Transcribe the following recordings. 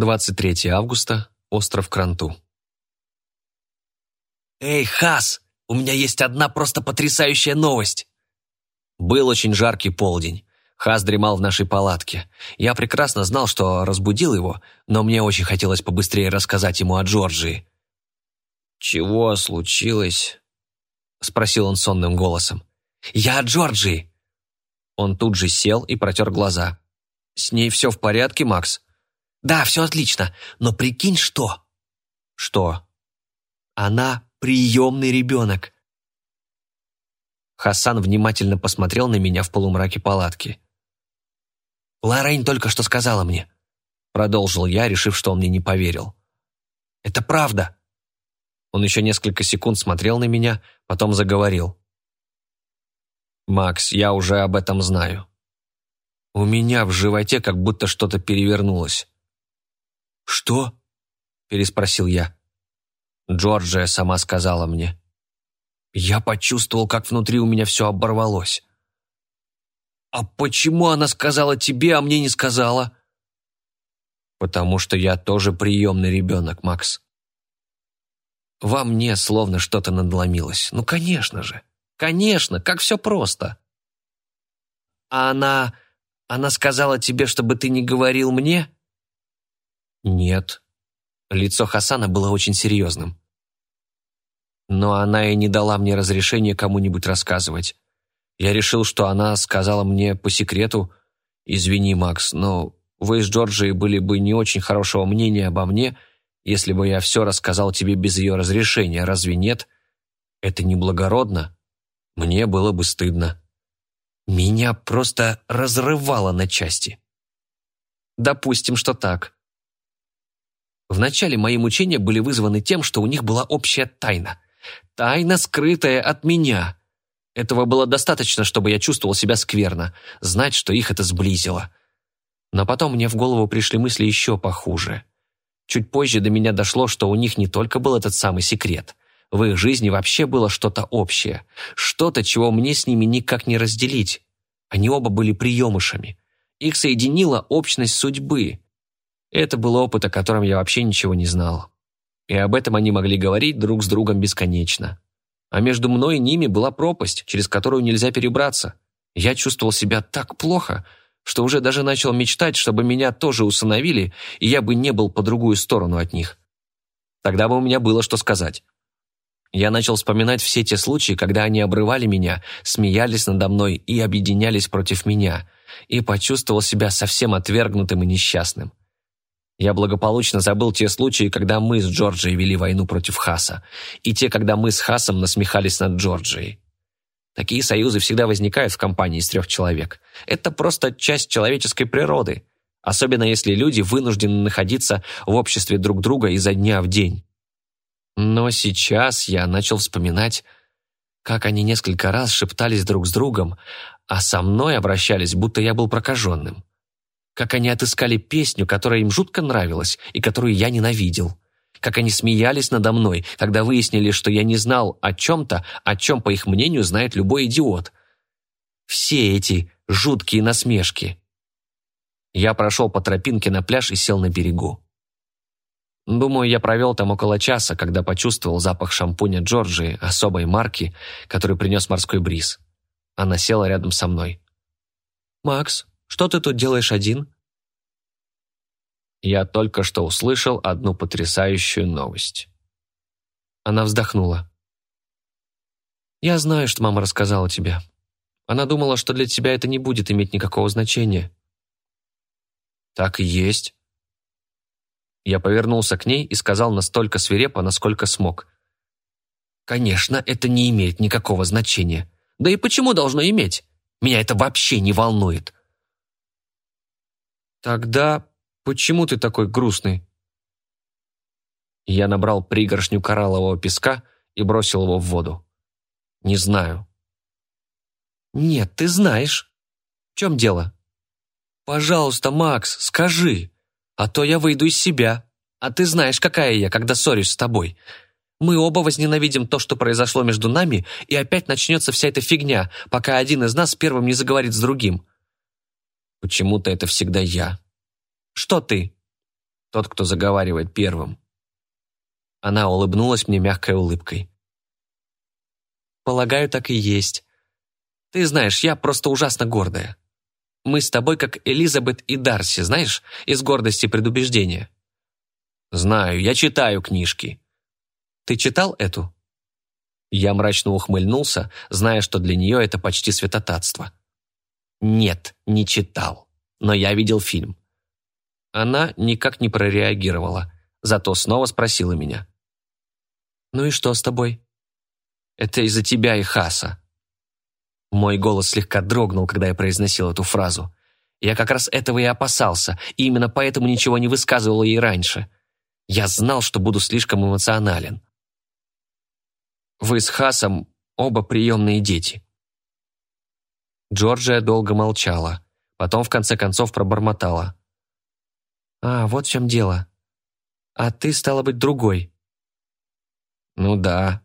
23 августа, остров Кранту. «Эй, Хас, у меня есть одна просто потрясающая новость!» Был очень жаркий полдень. Хас дремал в нашей палатке. Я прекрасно знал, что разбудил его, но мне очень хотелось побыстрее рассказать ему о Джорджии. «Чего случилось?» — спросил он сонным голосом. «Я о Джорджии!» Он тут же сел и протер глаза. «С ней все в порядке, Макс?» Да, все отлично, но прикинь, что? Что? Она приемный ребенок. Хасан внимательно посмотрел на меня в полумраке палатки. «Лоррейн только что сказала мне», — продолжил я, решив, что он мне не поверил. «Это правда». Он еще несколько секунд смотрел на меня, потом заговорил. «Макс, я уже об этом знаю. У меня в животе как будто что-то перевернулось. «Что?» – переспросил я. Джорджия сама сказала мне. Я почувствовал, как внутри у меня все оборвалось. «А почему она сказала тебе, а мне не сказала?» «Потому что я тоже приемный ребенок, Макс». Во мне словно что-то надломилось. Ну, конечно же. Конечно, как все просто. «А она... она сказала тебе, чтобы ты не говорил мне?» «Нет». Лицо Хасана было очень серьезным. Но она и не дала мне разрешения кому-нибудь рассказывать. Я решил, что она сказала мне по секрету, «Извини, Макс, но вы с Джорджией были бы не очень хорошего мнения обо мне, если бы я все рассказал тебе без ее разрешения, разве нет? Это неблагородно. Мне было бы стыдно». Меня просто разрывало на части. Допустим, что так. Вначале мои мучения были вызваны тем, что у них была общая тайна. Тайна, скрытая от меня. Этого было достаточно, чтобы я чувствовал себя скверно, знать, что их это сблизило. Но потом мне в голову пришли мысли еще похуже. Чуть позже до меня дошло, что у них не только был этот самый секрет. В их жизни вообще было что-то общее. Что-то, чего мне с ними никак не разделить. Они оба были приемышами. Их соединила общность судьбы. Это был опыт, о котором я вообще ничего не знал. И об этом они могли говорить друг с другом бесконечно. А между мной и ними была пропасть, через которую нельзя перебраться. Я чувствовал себя так плохо, что уже даже начал мечтать, чтобы меня тоже усыновили, и я бы не был по другую сторону от них. Тогда бы у меня было что сказать. Я начал вспоминать все те случаи, когда они обрывали меня, смеялись надо мной и объединялись против меня, и почувствовал себя совсем отвергнутым и несчастным. Я благополучно забыл те случаи, когда мы с Джорджией вели войну против Хаса, и те, когда мы с Хасом насмехались над Джорджией. Такие союзы всегда возникают в компании из трех человек. Это просто часть человеческой природы, особенно если люди вынуждены находиться в обществе друг друга изо дня в день. Но сейчас я начал вспоминать, как они несколько раз шептались друг с другом, а со мной обращались, будто я был прокаженным как они отыскали песню, которая им жутко нравилась и которую я ненавидел. Как они смеялись надо мной, когда выяснили, что я не знал о чем-то, о чем, по их мнению, знает любой идиот. Все эти жуткие насмешки. Я прошел по тропинке на пляж и сел на берегу. Думаю, я провел там около часа, когда почувствовал запах шампуня Джорджии особой марки, который принес морской бриз. Она села рядом со мной. «Макс, что ты тут делаешь один?» Я только что услышал одну потрясающую новость. Она вздохнула. «Я знаю, что мама рассказала тебе. Она думала, что для тебя это не будет иметь никакого значения». «Так и есть». Я повернулся к ней и сказал настолько свирепо, насколько смог. «Конечно, это не имеет никакого значения. Да и почему должно иметь? Меня это вообще не волнует. «Тогда почему ты такой грустный?» Я набрал пригоршню кораллового песка и бросил его в воду. «Не знаю». «Нет, ты знаешь. В чем дело?» «Пожалуйста, Макс, скажи, а то я выйду из себя. А ты знаешь, какая я, когда ссорюсь с тобой. Мы оба возненавидим то, что произошло между нами, и опять начнется вся эта фигня, пока один из нас первым не заговорит с другим. Почему-то это всегда я. Что ты? Тот, кто заговаривает первым. Она улыбнулась мне мягкой улыбкой. Полагаю, так и есть. Ты знаешь, я просто ужасно гордая. Мы с тобой как Элизабет и Дарси, знаешь, из гордости предубеждения. Знаю, я читаю книжки. Ты читал эту? Я мрачно ухмыльнулся, зная, что для нее это почти святотатство. Нет, не читал, но я видел фильм. Она никак не прореагировала, зато снова спросила меня. «Ну и что с тобой?» «Это из-за тебя и Хаса». Мой голос слегка дрогнул, когда я произносил эту фразу. Я как раз этого и опасался, и именно поэтому ничего не высказывал ей раньше. Я знал, что буду слишком эмоционален. Вы с Хасом оба приемные дети. Джорджия долго молчала, потом в конце концов пробормотала. «А, вот в чем дело. А ты, стала быть, другой». «Ну да.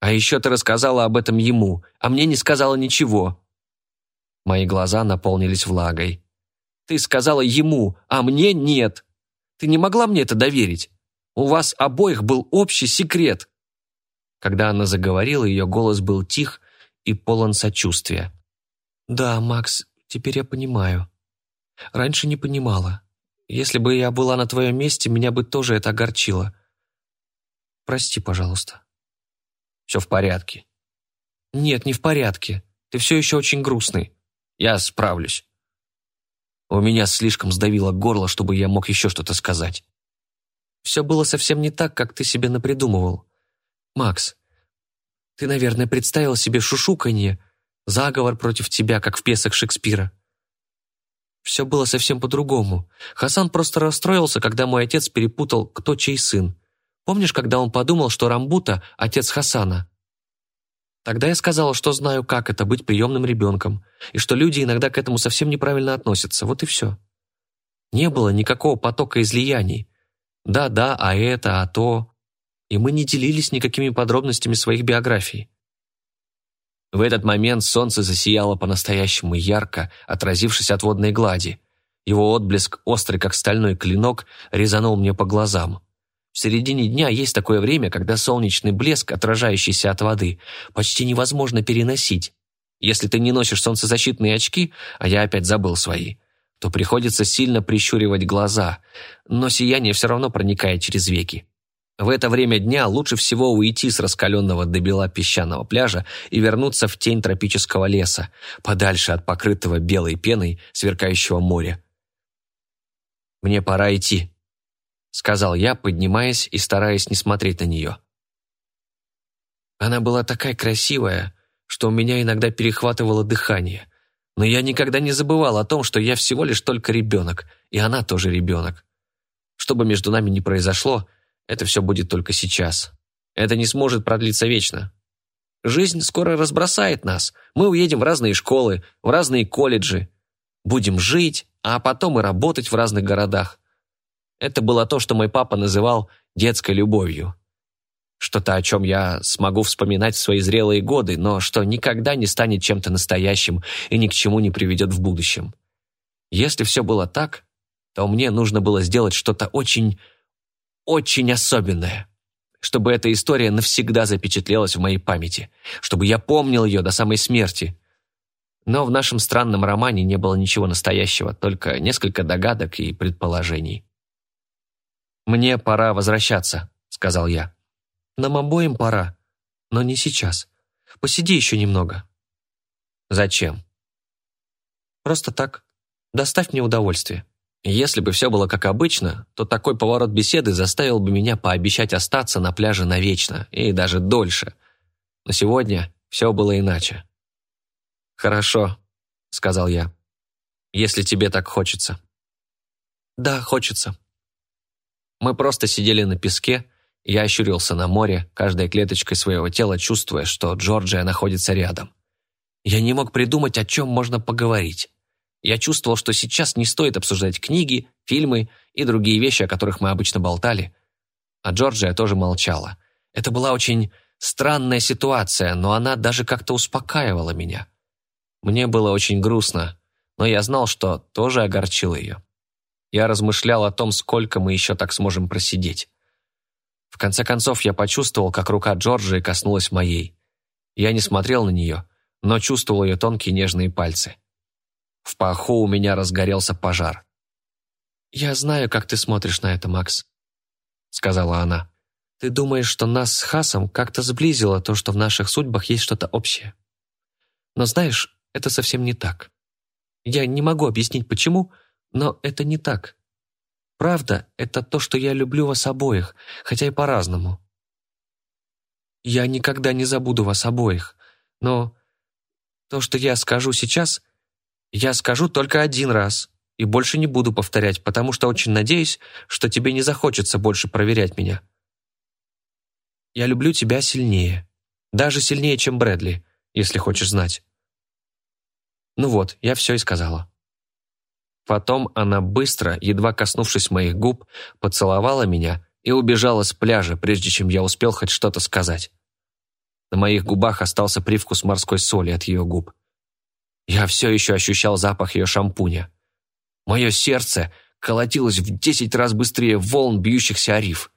А еще ты рассказала об этом ему, а мне не сказала ничего». Мои глаза наполнились влагой. «Ты сказала ему, а мне нет. Ты не могла мне это доверить? У вас обоих был общий секрет». Когда она заговорила, ее голос был тих и полон сочувствия. «Да, Макс, теперь я понимаю. Раньше не понимала. Если бы я была на твоем месте, меня бы тоже это огорчило. Прости, пожалуйста». «Все в порядке». «Нет, не в порядке. Ты все еще очень грустный». «Я справлюсь». У меня слишком сдавило горло, чтобы я мог еще что-то сказать. «Все было совсем не так, как ты себе напридумывал. Макс, ты, наверное, представил себе шушуканье, заговор против тебя, как в пьесах Шекспира. Все было совсем по-другому. Хасан просто расстроился, когда мой отец перепутал, кто чей сын. Помнишь, когда он подумал, что Рамбута – отец Хасана? Тогда я сказала, что знаю, как это быть приемным ребенком, и что люди иногда к этому совсем неправильно относятся. Вот и все. Не было никакого потока излияний. Да-да, а это, а то. И мы не делились никакими подробностями своих биографий. В этот момент солнце засияло по-настоящему ярко, отразившись от водной глади. Его отблеск, острый как стальной клинок, резанул мне по глазам. В середине дня есть такое время, когда солнечный блеск, отражающийся от воды, почти невозможно переносить. Если ты не носишь солнцезащитные очки, а я опять забыл свои, то приходится сильно прищуривать глаза, но сияние все равно проникает через веки. В это время дня лучше всего уйти с раскаленного до бела песчаного пляжа и вернуться в тень тропического леса, подальше от покрытого белой пеной сверкающего моря. «Мне пора идти», — сказал я, поднимаясь и стараясь не смотреть на нее. Она была такая красивая, что у меня иногда перехватывало дыхание, но я никогда не забывал о том, что я всего лишь только ребенок, и она тоже ребенок. Что бы между нами ни произошло, это все будет только сейчас. Это не сможет продлиться вечно. Жизнь скоро разбросает нас. Мы уедем в разные школы, в разные колледжи. Будем жить, а потом и работать в разных городах. Это было то, что мой папа называл детской любовью. Что-то, о чем я смогу вспоминать в свои зрелые годы, но что никогда не станет чем-то настоящим и ни к чему не приведет в будущем. Если все было так, то мне нужно было сделать что-то очень очень особенное. Чтобы эта история навсегда запечатлелась в моей памяти. Чтобы я помнил ее до самой смерти. Но в нашем странном романе не было ничего настоящего, только несколько догадок и предположений. «Мне пора возвращаться», — сказал я. «Нам обоим пора, но не сейчас. Посиди еще немного». «Зачем?» «Просто так. Доставь мне удовольствие». Если бы все было как обычно, то такой поворот беседы заставил бы меня пообещать остаться на пляже навечно, и даже дольше. Но сегодня все было иначе. «Хорошо», — сказал я, — «если тебе так хочется». «Да, хочется». Мы просто сидели на песке, я ощурился на море, каждой клеточкой своего тела чувствуя, что Джорджия находится рядом. Я не мог придумать, о чем можно поговорить. Я чувствовал, что сейчас не стоит обсуждать книги, фильмы и другие вещи, о которых мы обычно болтали. А Джорджия тоже молчала. Это была очень странная ситуация, но она даже как-то успокаивала меня. Мне было очень грустно, но я знал, что тоже огорчил ее. Я размышлял о том, сколько мы еще так сможем просидеть. В конце концов, я почувствовал, как рука Джорджии коснулась моей. Я не смотрел на нее, но чувствовал ее тонкие нежные пальцы. В паху у меня разгорелся пожар. «Я знаю, как ты смотришь на это, Макс», — сказала она. «Ты думаешь, что нас с Хасом как-то сблизило то, что в наших судьбах есть что-то общее. Но знаешь, это совсем не так. Я не могу объяснить, почему, но это не так. Правда, это то, что я люблю вас обоих, хотя и по-разному. Я никогда не забуду вас обоих, но то, что я скажу сейчас, я скажу только один раз и больше не буду повторять, потому что очень надеюсь, что тебе не захочется больше проверять меня. Я люблю тебя сильнее, даже сильнее, чем Брэдли, если хочешь знать. Ну вот, я все и сказала. Потом она быстро, едва коснувшись моих губ, поцеловала меня и убежала с пляжа, прежде чем я успел хоть что-то сказать. На моих губах остался привкус морской соли от ее губ. Я все еще ощущал запах ее шампуня. Мое сердце колотилось в десять раз быстрее волн, бьющихся о риф.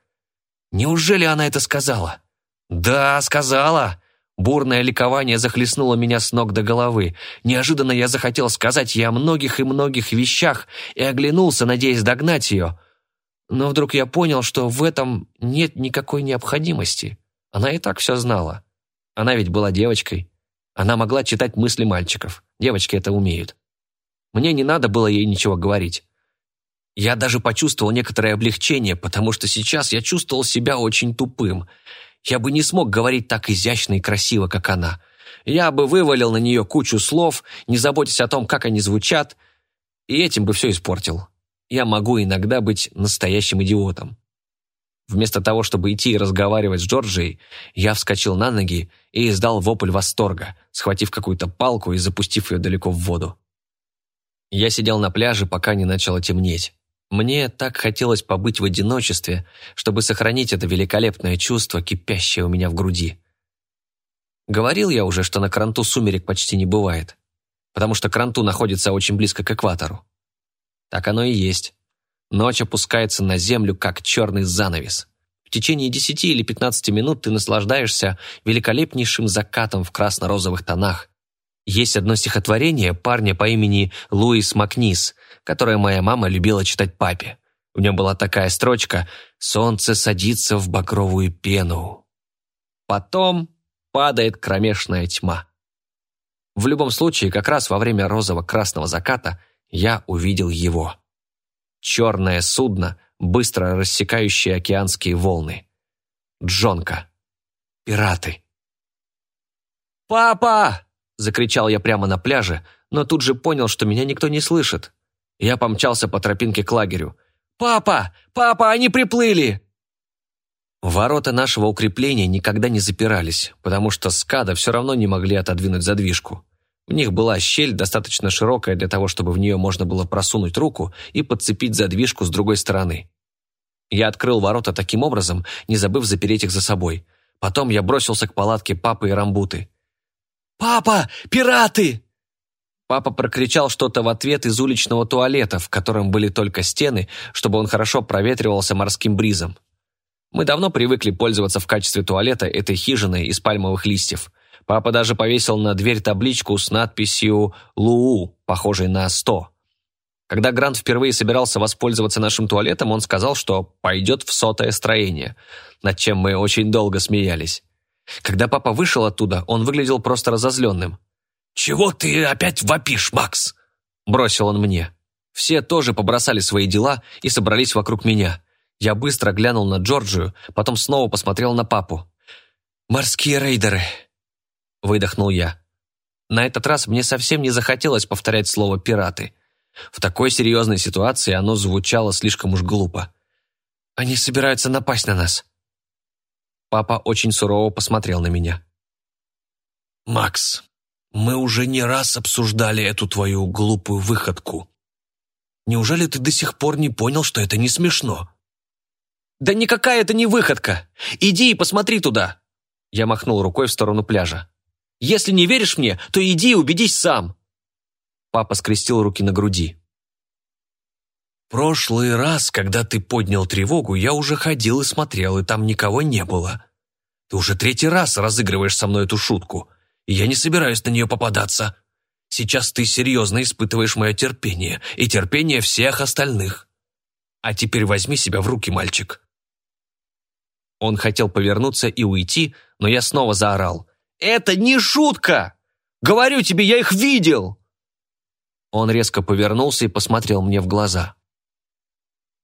Неужели она это сказала? Да, сказала. Бурное ликование захлестнуло меня с ног до головы. Неожиданно я захотел сказать ей о многих и многих вещах и оглянулся, надеясь догнать ее. Но вдруг я понял, что в этом нет никакой необходимости. Она и так все знала. Она ведь была девочкой. Она могла читать мысли мальчиков. Девочки это умеют. Мне не надо было ей ничего говорить. Я даже почувствовал некоторое облегчение, потому что сейчас я чувствовал себя очень тупым – я бы не смог говорить так изящно и красиво, как она. Я бы вывалил на нее кучу слов, не заботясь о том, как они звучат, и этим бы все испортил. Я могу иногда быть настоящим идиотом. Вместо того, чтобы идти и разговаривать с Джорджией, я вскочил на ноги и издал вопль восторга, схватив какую-то палку и запустив ее далеко в воду. Я сидел на пляже, пока не начало темнеть. Мне так хотелось побыть в одиночестве, чтобы сохранить это великолепное чувство, кипящее у меня в груди. Говорил я уже, что на Кранту сумерек почти не бывает, потому что Кранту находится очень близко к экватору. Так оно и есть. Ночь опускается на землю, как черный занавес. В течение десяти или пятнадцати минут ты наслаждаешься великолепнейшим закатом в красно-розовых тонах. Есть одно стихотворение парня по имени Луис Макнис, которое моя мама любила читать папе. В нем была такая строчка «Солнце садится в багровую пену». Потом падает кромешная тьма. В любом случае, как раз во время розово-красного заката я увидел его. Черное судно, быстро рассекающее океанские волны. Джонка. Пираты. «Папа!» – закричал я прямо на пляже, но тут же понял, что меня никто не слышит. Я помчался по тропинке к лагерю. «Папа! Папа, они приплыли!» Ворота нашего укрепления никогда не запирались, потому что скада все равно не могли отодвинуть задвижку. В них была щель, достаточно широкая для того, чтобы в нее можно было просунуть руку и подцепить задвижку с другой стороны. Я открыл ворота таким образом, не забыв запереть их за собой. Потом я бросился к палатке папы и рамбуты. «Папа, пираты!» Папа прокричал что-то в ответ из уличного туалета, в котором были только стены, чтобы он хорошо проветривался морским бризом. Мы давно привыкли пользоваться в качестве туалета этой хижиной из пальмовых листьев. Папа даже повесил на дверь табличку с надписью «Луу», похожей на «100». Когда Грант впервые собирался воспользоваться нашим туалетом, он сказал, что пойдет в сотое строение, над чем мы очень долго смеялись. Когда папа вышел оттуда, он выглядел просто разозленным. «Чего ты опять вопишь, Макс?» Бросил он мне. Все тоже побросали свои дела и собрались вокруг меня. Я быстро глянул на Джорджию, потом снова посмотрел на папу. «Морские рейдеры!» Выдохнул я. На этот раз мне совсем не захотелось повторять слово «пираты». В такой серьезной ситуации оно звучало слишком уж глупо. «Они собираются напасть на нас». Папа очень сурово посмотрел на меня. «Макс, мы уже не раз обсуждали эту твою глупую выходку. Неужели ты до сих пор не понял, что это не смешно?» «Да никакая это не выходка! Иди и посмотри туда!» Я махнул рукой в сторону пляжа. «Если не веришь мне, то иди и убедись сам!» Папа скрестил руки на груди. прошлый раз, когда ты поднял тревогу, я уже ходил и смотрел, и там никого не было. Ты уже третий раз разыгрываешь со мной эту шутку, и я не собираюсь на нее попадаться. Сейчас ты серьезно испытываешь мое терпение и терпение всех остальных. А теперь возьми себя в руки, мальчик». Он хотел повернуться и уйти, но я снова заорал. «Это не шутка! Говорю тебе, я их видел!» Он резко повернулся и посмотрел мне в глаза.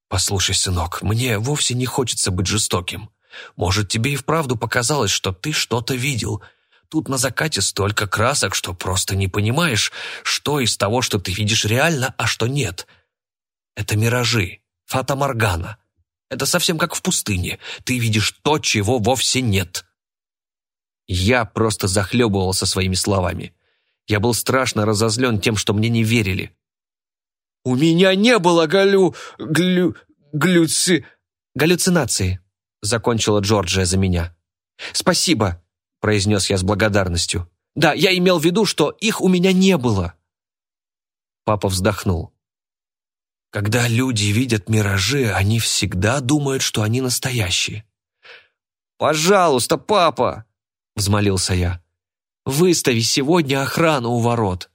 «Послушай, сынок, мне вовсе не хочется быть жестоким. Может, тебе и вправду показалось, что ты что-то видел, Тут на закате столько красок, что просто не понимаешь, что из того, что ты видишь реально, а что нет. Это миражи, фата-моргана. Это совсем как в пустыне. Ты видишь то, чего вовсе нет. Я просто захлебывался своими словами. Я был страшно разозлен тем, что мне не верили. «У меня не было галю... глю... глюци...» «Галлюцинации», — закончила Джорджия за меня. «Спасибо произнес я с благодарностью. «Да, я имел в виду, что их у меня не было». Папа вздохнул. «Когда люди видят миражи, они всегда думают, что они настоящие». «Пожалуйста, папа!» — взмолился я. «Выстави сегодня охрану у ворот».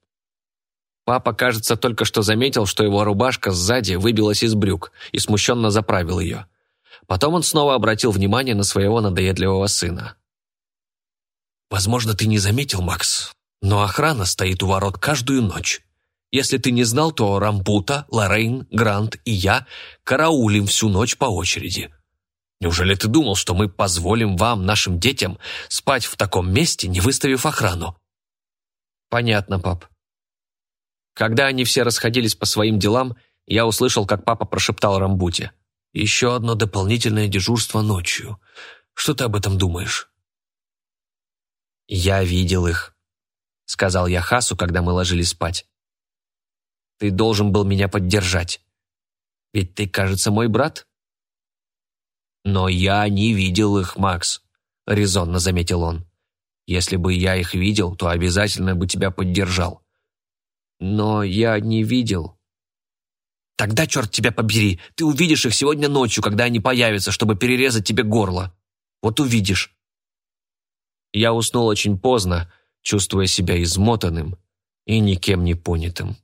Папа, кажется, только что заметил, что его рубашка сзади выбилась из брюк и смущенно заправил ее. Потом он снова обратил внимание на своего надоедливого сына. Возможно, ты не заметил, Макс, но охрана стоит у ворот каждую ночь. Если ты не знал, то Рампута, Лоррейн, Грант и я караулим всю ночь по очереди. Неужели ты думал, что мы позволим вам, нашим детям, спать в таком месте, не выставив охрану? Понятно, пап. Когда они все расходились по своим делам, я услышал, как папа прошептал Рамбуте. «Еще одно дополнительное дежурство ночью. Что ты об этом думаешь?» «Я видел их», — сказал я Хасу, когда мы ложились спать. «Ты должен был меня поддержать. Ведь ты, кажется, мой брат». «Но я не видел их, Макс», — резонно заметил он. «Если бы я их видел, то обязательно бы тебя поддержал». «Но я не видел». «Тогда, черт тебя побери, ты увидишь их сегодня ночью, когда они появятся, чтобы перерезать тебе горло. Вот увидишь». Я уснул очень поздно, чувствуя себя измотанным и никем не понятым.